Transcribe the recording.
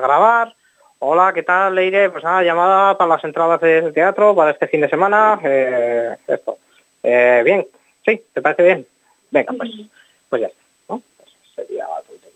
grabar. Hola, ¿qué tal, Leire? Pues nada, llamada para las entradas del teatro para este fin de semana. Eh, esto. Eh, bien, sí, ¿te parece bien? Venga, pues, pues ya